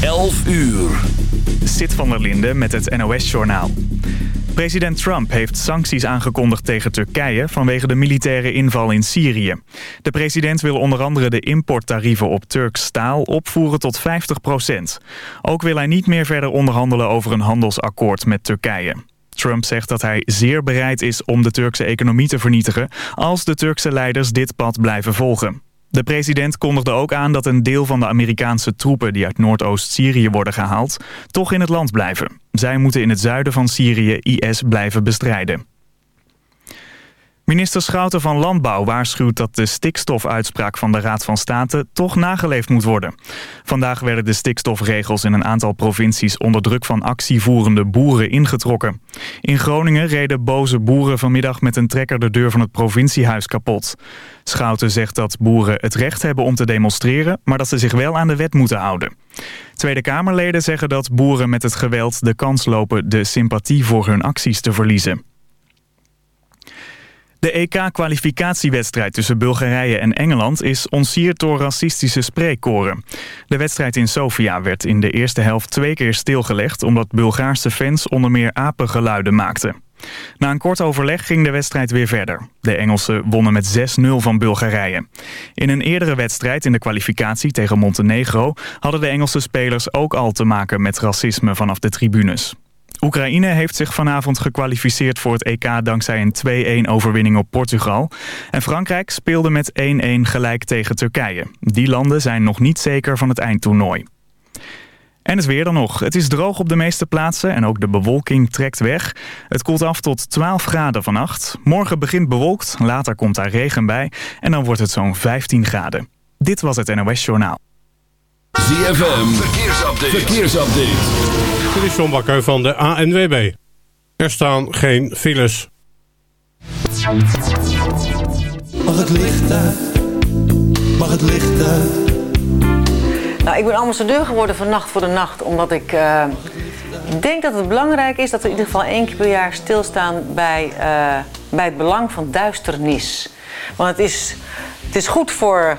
11 uur. Sit van der Linde met het NOS-journaal. President Trump heeft sancties aangekondigd tegen Turkije... vanwege de militaire inval in Syrië. De president wil onder andere de importtarieven op Turks staal opvoeren tot 50% Ook wil hij niet meer verder onderhandelen over een handelsakkoord met Turkije. Trump zegt dat hij zeer bereid is om de Turkse economie te vernietigen... als de Turkse leiders dit pad blijven volgen. De president kondigde ook aan dat een deel van de Amerikaanse troepen... die uit Noordoost-Syrië worden gehaald, toch in het land blijven. Zij moeten in het zuiden van Syrië IS blijven bestrijden. Minister Schouten van Landbouw waarschuwt dat de stikstofuitspraak van de Raad van State toch nageleefd moet worden. Vandaag werden de stikstofregels in een aantal provincies onder druk van actievoerende boeren ingetrokken. In Groningen reden boze boeren vanmiddag met een trekker de deur van het provinciehuis kapot. Schouten zegt dat boeren het recht hebben om te demonstreren, maar dat ze zich wel aan de wet moeten houden. Tweede Kamerleden zeggen dat boeren met het geweld de kans lopen de sympathie voor hun acties te verliezen. De EK-kwalificatiewedstrijd tussen Bulgarije en Engeland is ontsierd door racistische spreekkoren. De wedstrijd in Sofia werd in de eerste helft twee keer stilgelegd... omdat Bulgaarse fans onder meer apengeluiden maakten. Na een kort overleg ging de wedstrijd weer verder. De Engelsen wonnen met 6-0 van Bulgarije. In een eerdere wedstrijd in de kwalificatie tegen Montenegro... hadden de Engelse spelers ook al te maken met racisme vanaf de tribunes. Oekraïne heeft zich vanavond gekwalificeerd voor het EK dankzij een 2-1 overwinning op Portugal. En Frankrijk speelde met 1-1 gelijk tegen Turkije. Die landen zijn nog niet zeker van het eindtoernooi. En het weer dan nog. Het is droog op de meeste plaatsen en ook de bewolking trekt weg. Het koelt af tot 12 graden vannacht. Morgen begint bewolkt, later komt daar regen bij en dan wordt het zo'n 15 graden. Dit was het NOS Journaal. ZFM, verkeersupdate. verkeersupdate. Dit is John Bakker van de ANWB. Er staan geen files. Mag het licht uit? Mag het licht uit? Nou, ik ben ambassadeur geworden van Nacht voor de Nacht, omdat ik uh, denk dat het belangrijk is dat we in ieder geval één keer per jaar stilstaan bij, uh, bij het belang van duisternis. Want het is, het is goed voor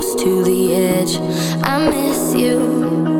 close to the edge. I miss you.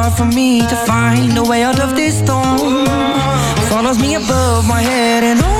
hard for me to find a way out of this storm. Follows me above my head and on.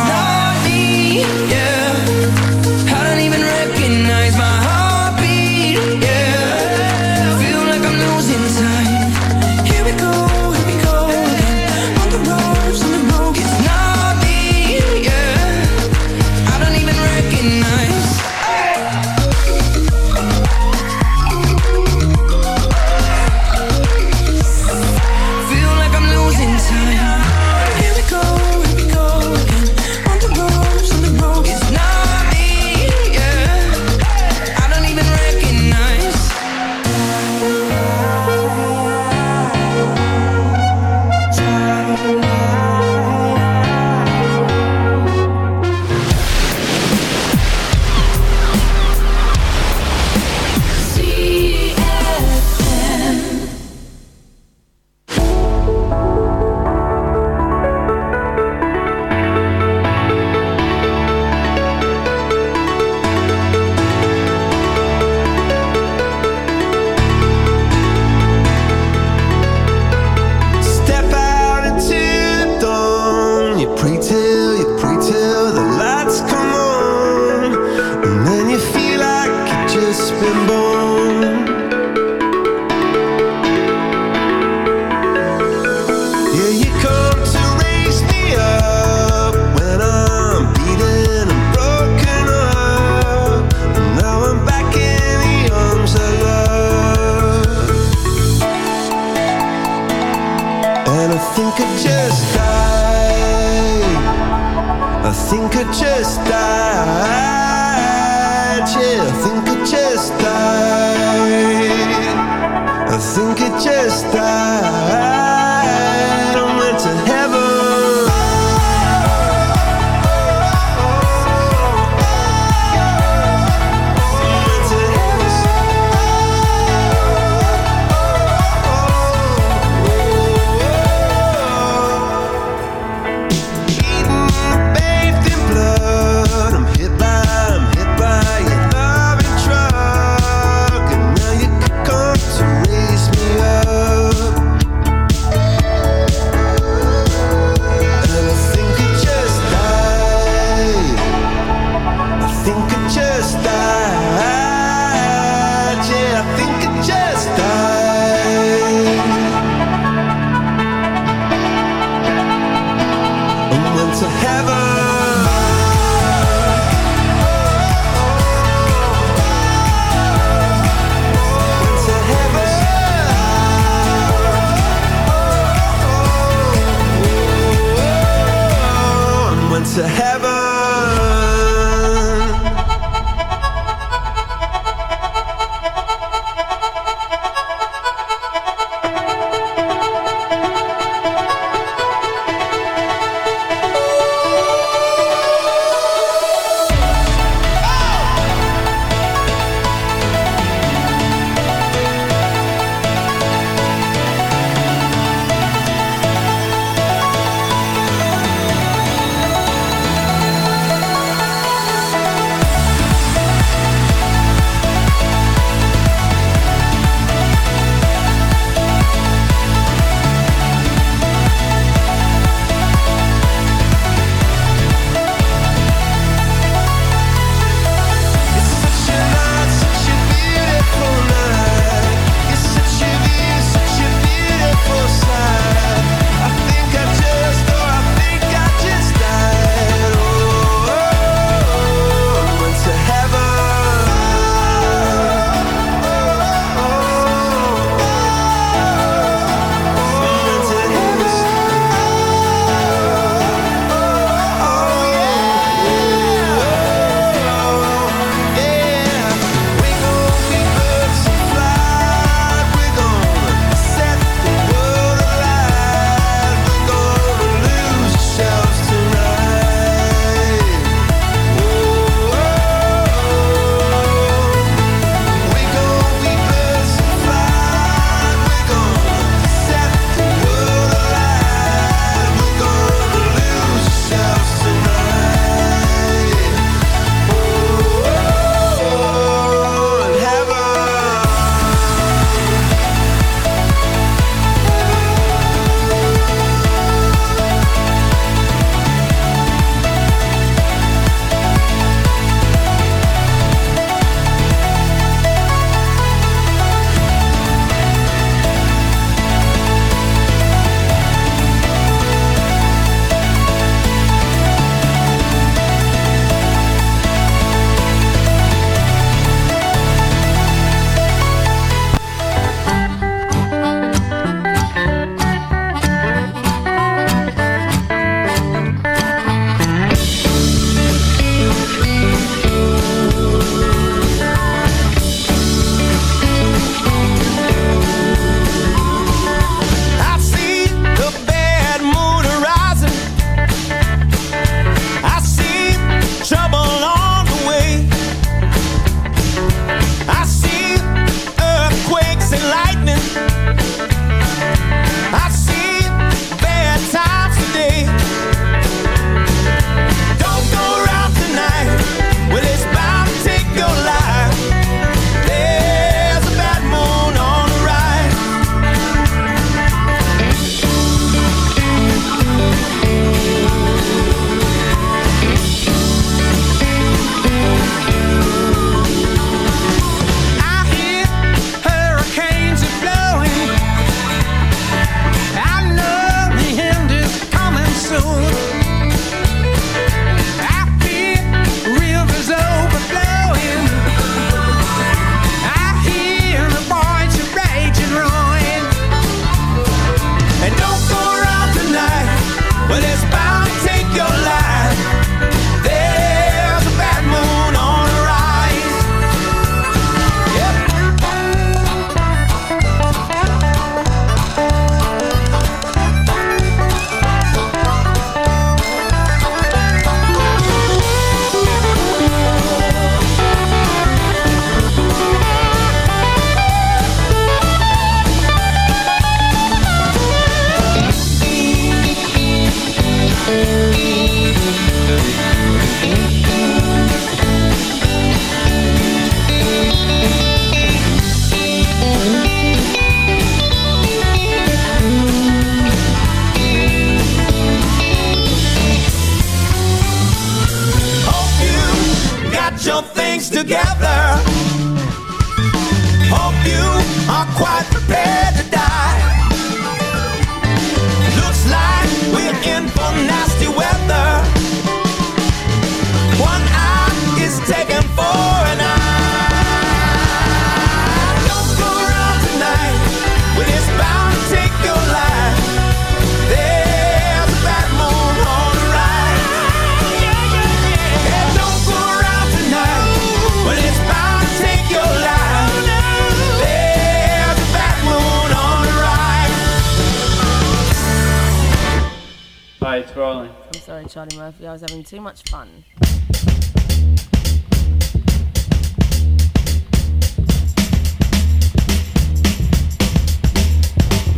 sorry, Charlie Murphy. I was having too much fun.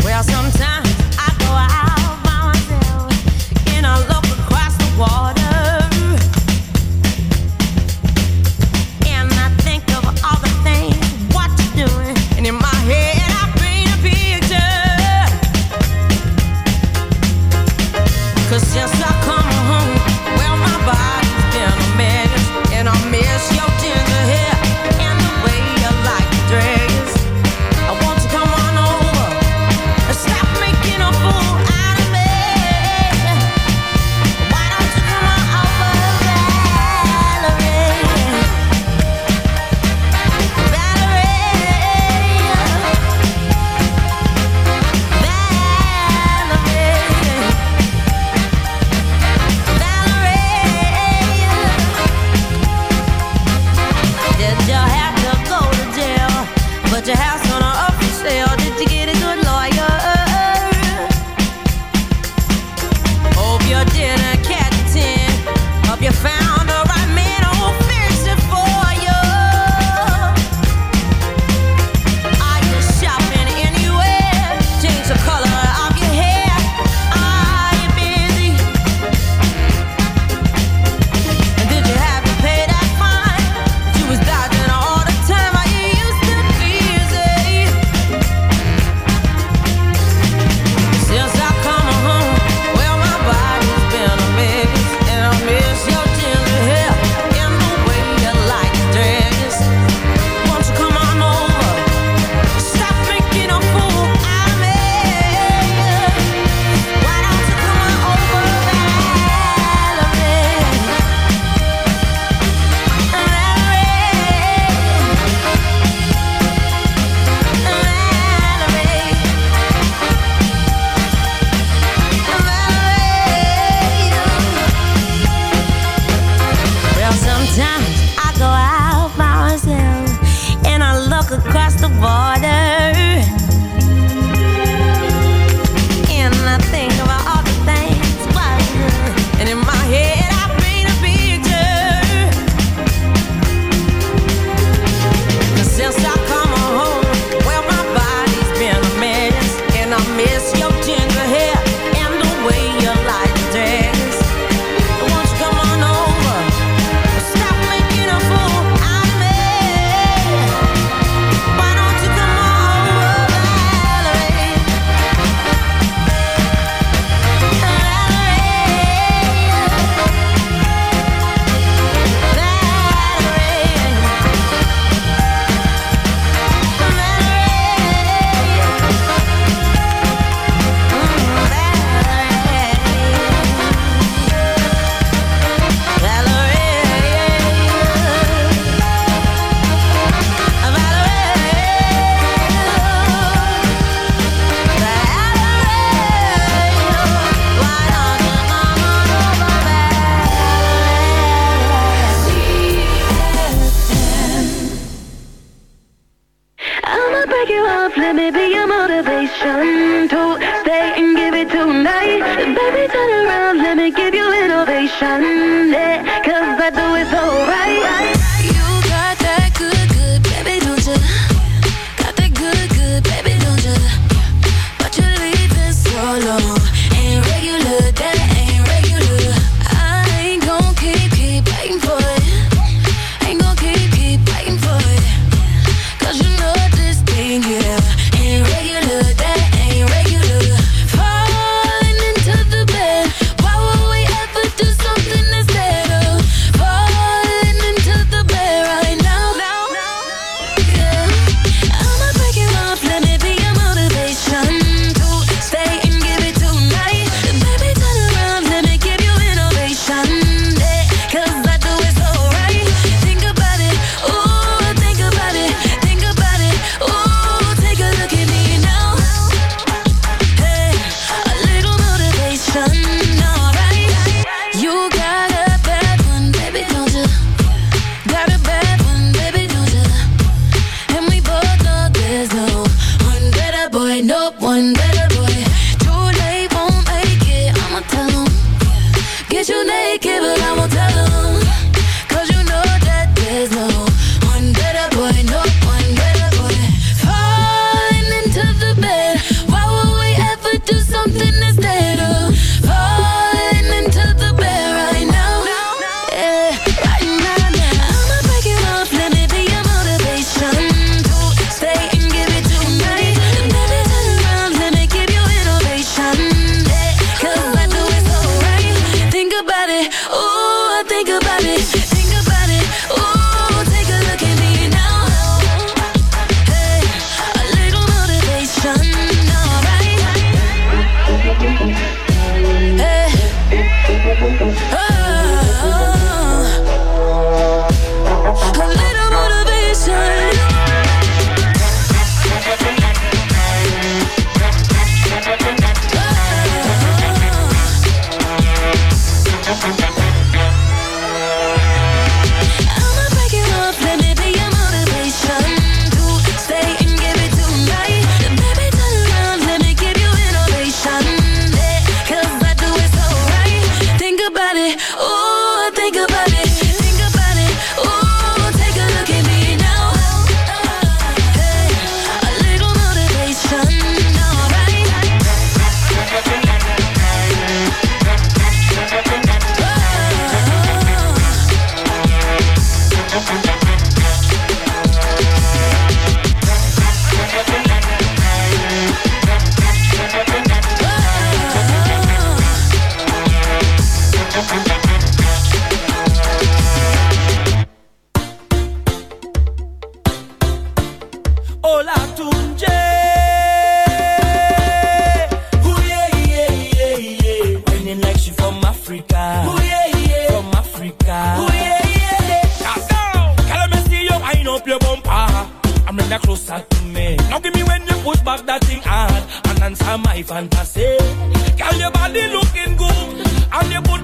Well, sometimes I go out by myself in a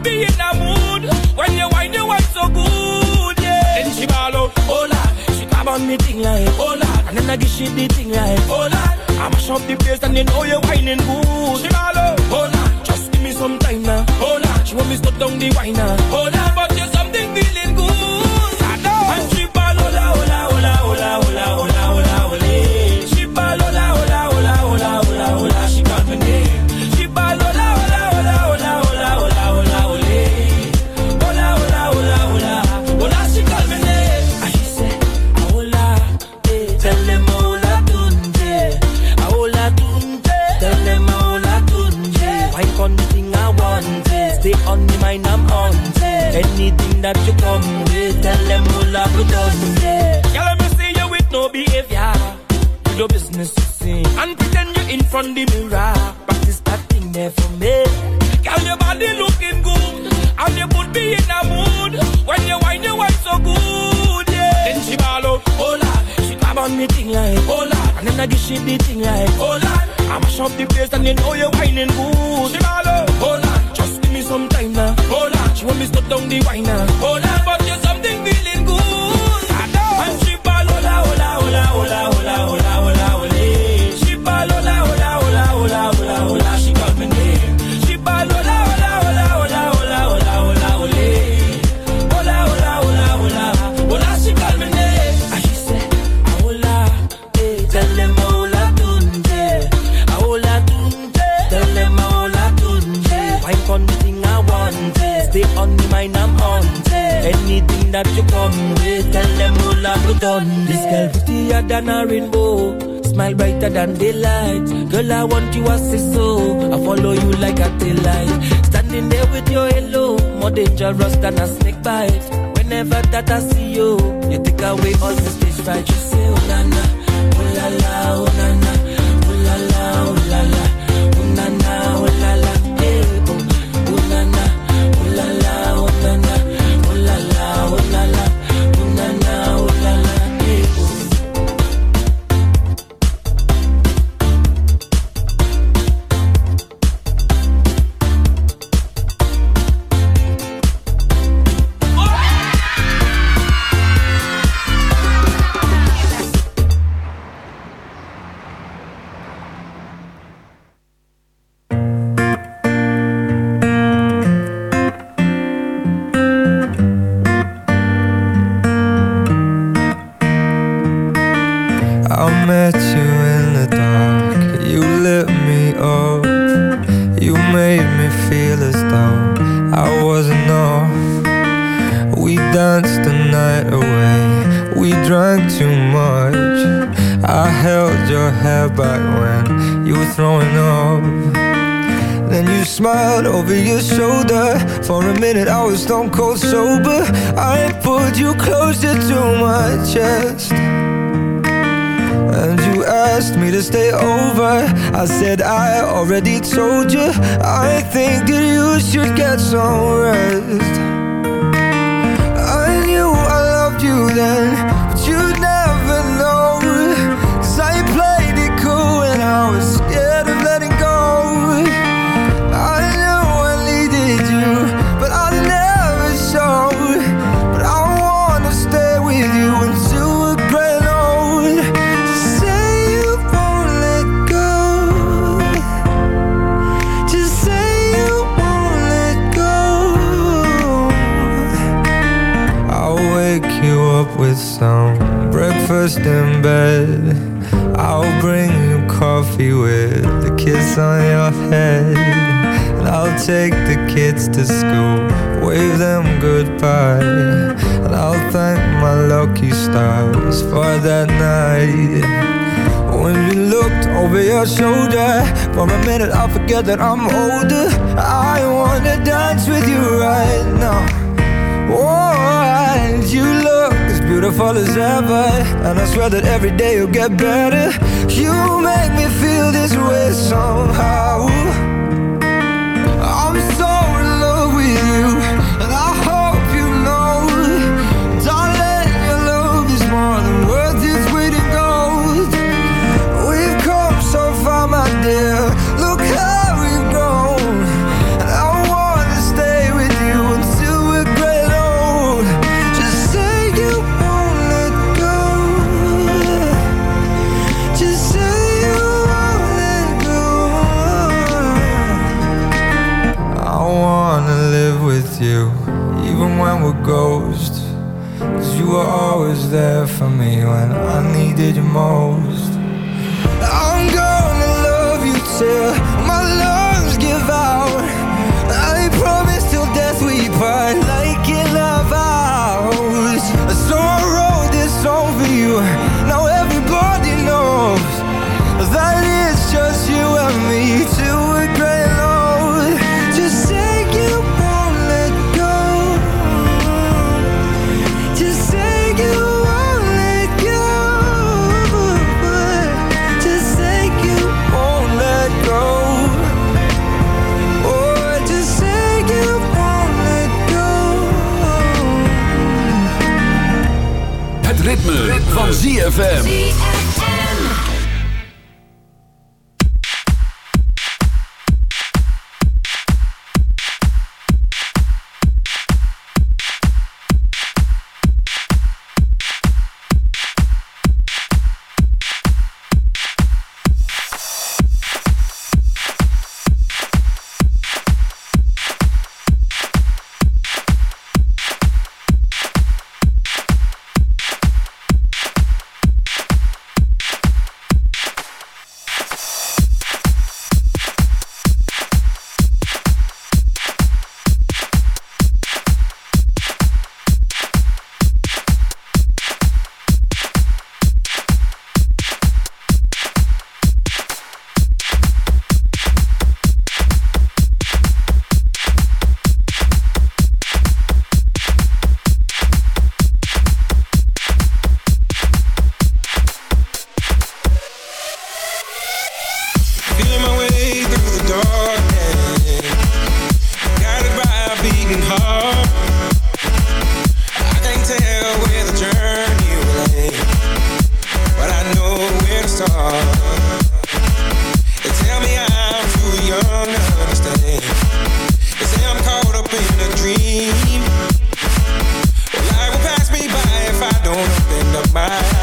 you me in a mood. When you whine, you whine so good, yeah. Then she ball out, oh Lord. She grab on me thing like, oh Lord. And then I give she the thing like, oh Lord. I mash up the place and you know you're whining good. She ball out, oh Lord. Just give me some time now, oh Lord. She want me stop down the wine now, oh. But you something Anything that you come with, tell them hola tunje. Girl, let me see you with no behavior. Do your business to sing and pretend you're in front the mirror. Practice that thing there for me. Girl, your body looking good and you put me in a mood. When you whine, you whine so good, yeah. Then she ball out, oh Lord. She grab on me thing like, oh Lord. And then I give she the thing like, oh Lord. I mash up the place and you know you're whining good. She ball out, oh Lord. Just some time now, oh Lord. She want me stop down the wine now, oh Lord. But you something feeling good. I know. And she ball, hola, hola, hola, hola, tunje. This girl prettier than a rainbow. Smile brighter than daylight. Girl, I want you as a so. I follow you like a daylight. Standing there with your halo, more dangerous than a snake bite. Whenever that I see you, you take away all the stage fright. You say, oh na oh la la, oh na, already told you I think that you should get some rest when you looked over your shoulder For a minute I forget that I'm older. I wanna dance with you right now. Oh, and you look as beautiful as ever? And I swear that every day you'll get better. You make me feel this way somehow down with ghosts. Cause you were always there for me when I needed you most. dream. Life will pass me by if I don't open up my eyes.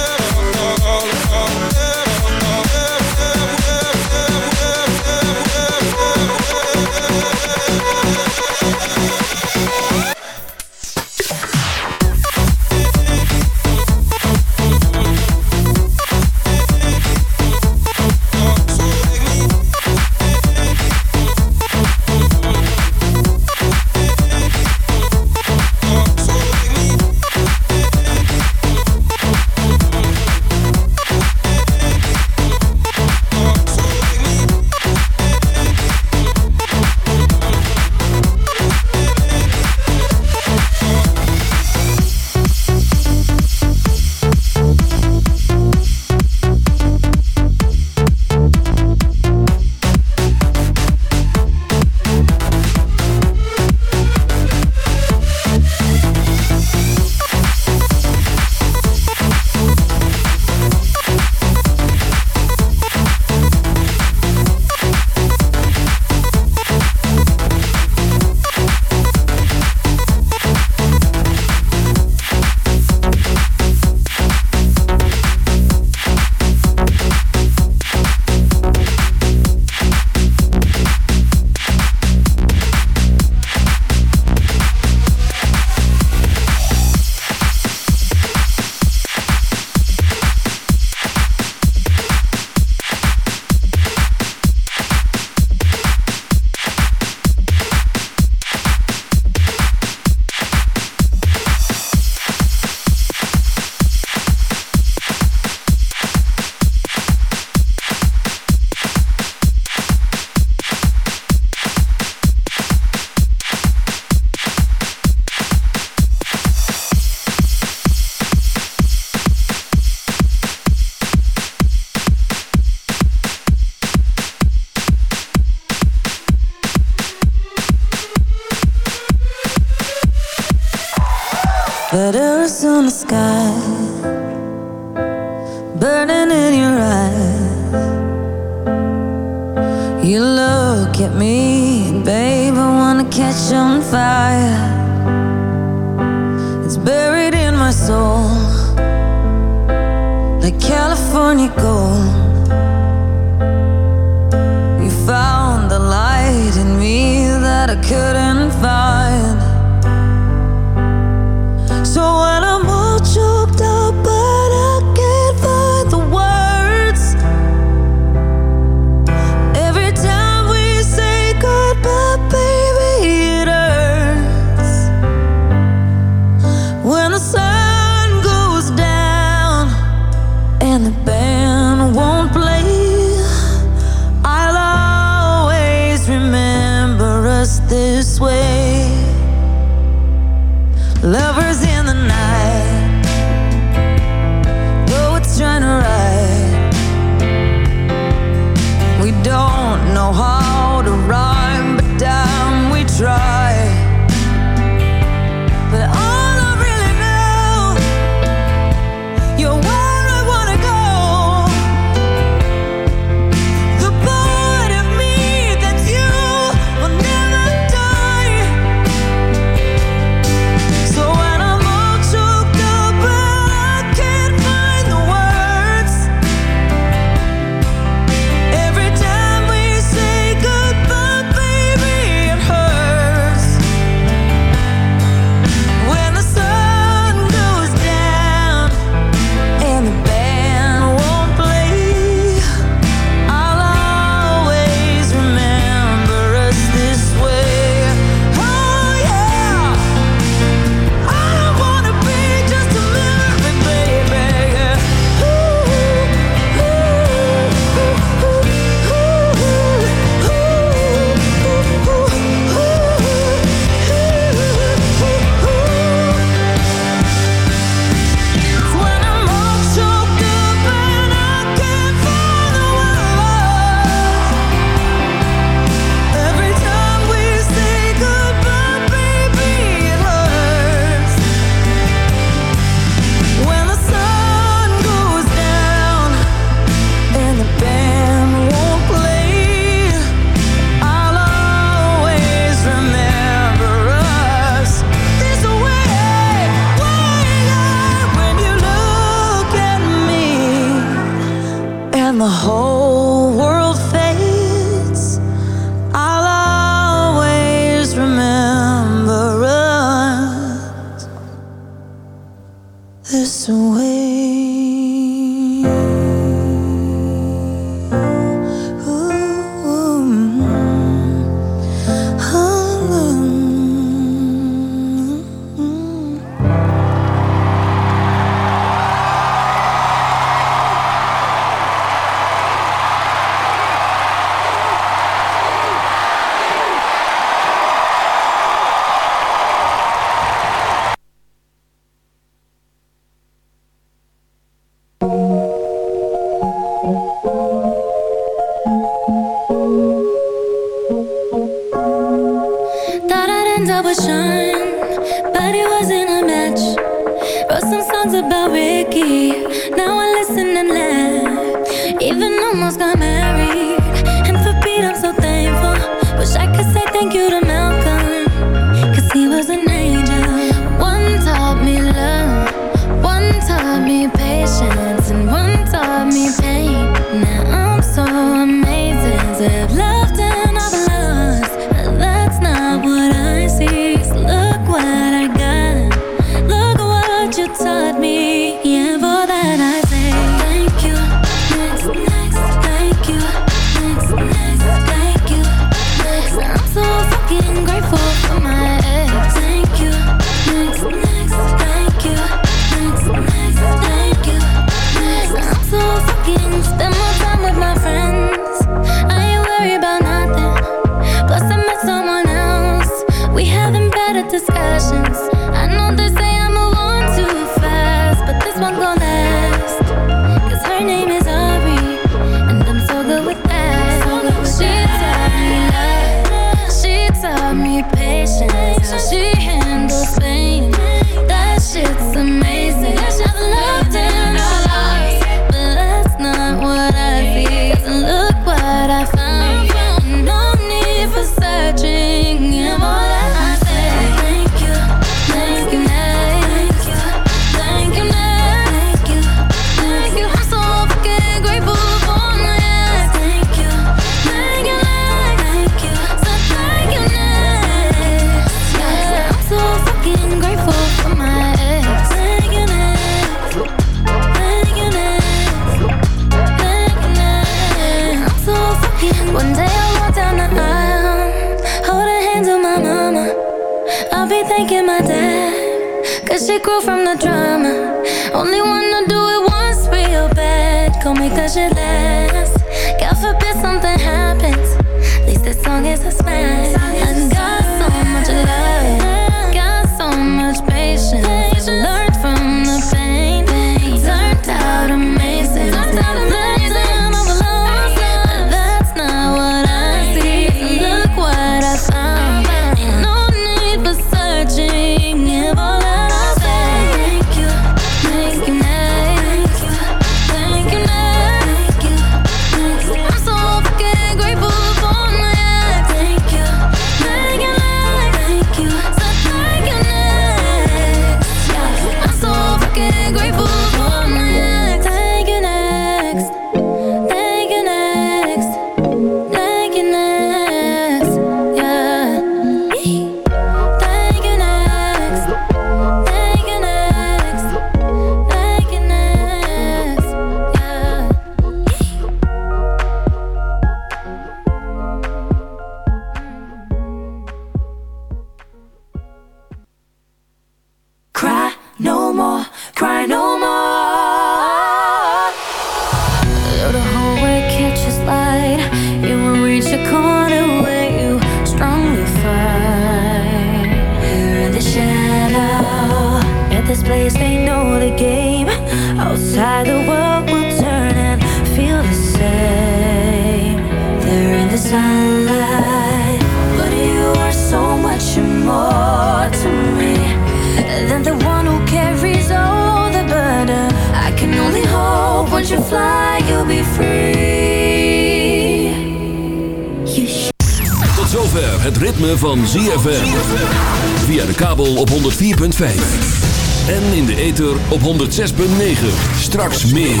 Straks meer.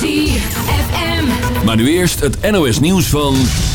ZFM. Maar nu eerst het NOS nieuws van...